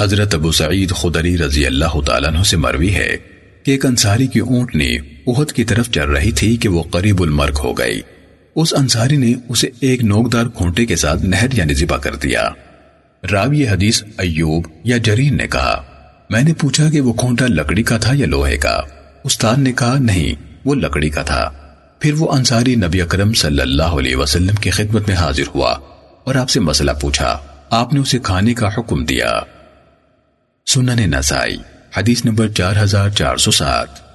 حضرت ابو سعید خدری رضی اللہ تعالیٰ عنہ سے مروی ہے کہ ایک انصاری کی اونٹنی احد کی طرف چل رہی تھی کہ وہ قریب المرگ ہو گئی۔ اس انصاری نے اسے ایک نوکدار کھونٹے کے ساتھ نہر یعنی ذبح کر دیا۔ راوی حدیث ایوب یا جرین نے کہا، میں نے پوچھا کہ وہ کھونٹا لکڑی کا تھا یا لوہے کا؟ استاد نے کہا، نہیں، وہ لکڑی کا تھا۔ پھر وہ انصاری نبی اکرم صلی اللہ علیہ وسلم کی خدمت میں حاضر ہوا اور آپ سے مسئلہ پوچھا۔ آپ نے اسے کھانے کا حکم دیا۔ سنن نسائی حدیث نمبر چار ہزار چار سو سات۔